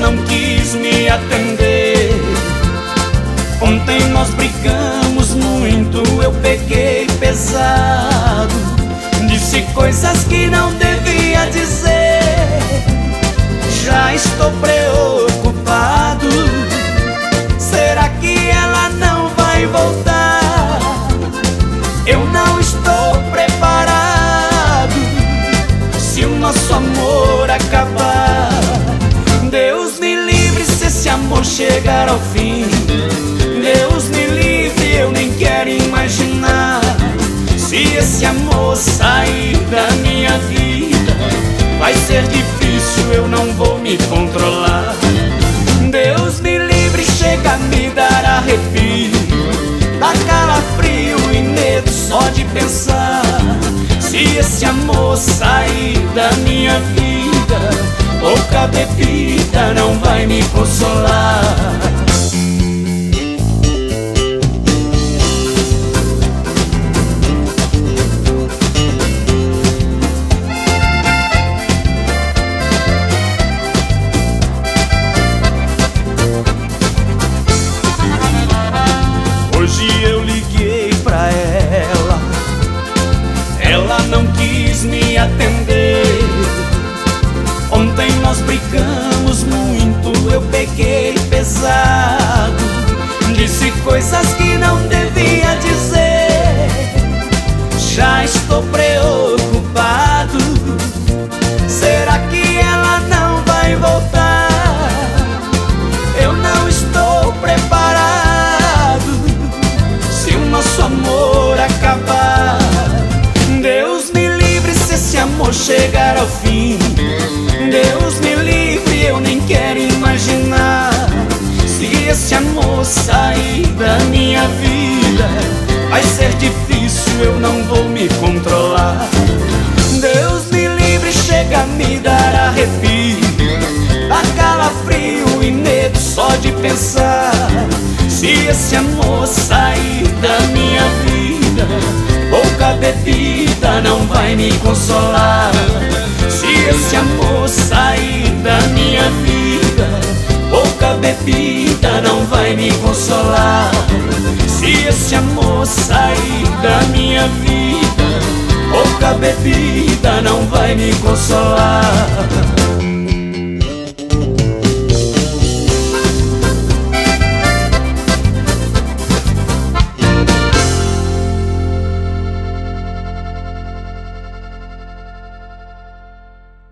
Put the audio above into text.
não quis me atender. Ontem nós brigamos muito, eu peguei pesado. Disse coisas que não devia dizer. Já estou preocupado. Chegar ao fim. Deus me livre, eu nem quero imaginar. Se esse amor sair da minha vida, vai ser difícil, eu não vou me controlar. Deus me livre, chega a me dar arrepio, dá calafrio e medo só de pensar. Se esse amor sair da minha vida, pouca bebida não vai me consolar. Hoje eu liguei pra ela, ela não quis me atender. Ontem nós brigamos muito, eu peguei pesado. Disse coisas que não devia dizer. Já estou preocupado. Será que ela não vai voltar? Eu não estou preparado. Se o nosso amor acabar, Deus me livre se esse amor chegar ao fim. Sair da minha vida, vai ser difícil, eu não vou me controlar. Deus me livre, chega a me dar arrepio, dá calafrio e medo só de pensar. Se esse amor sair da minha vida, pouca bebida não vai me consolar. Se esse amor sair da minha vida, pouca bebida não vai me consolar. Se esse amor sair da minha vida, pouca bebida não vai me consolar.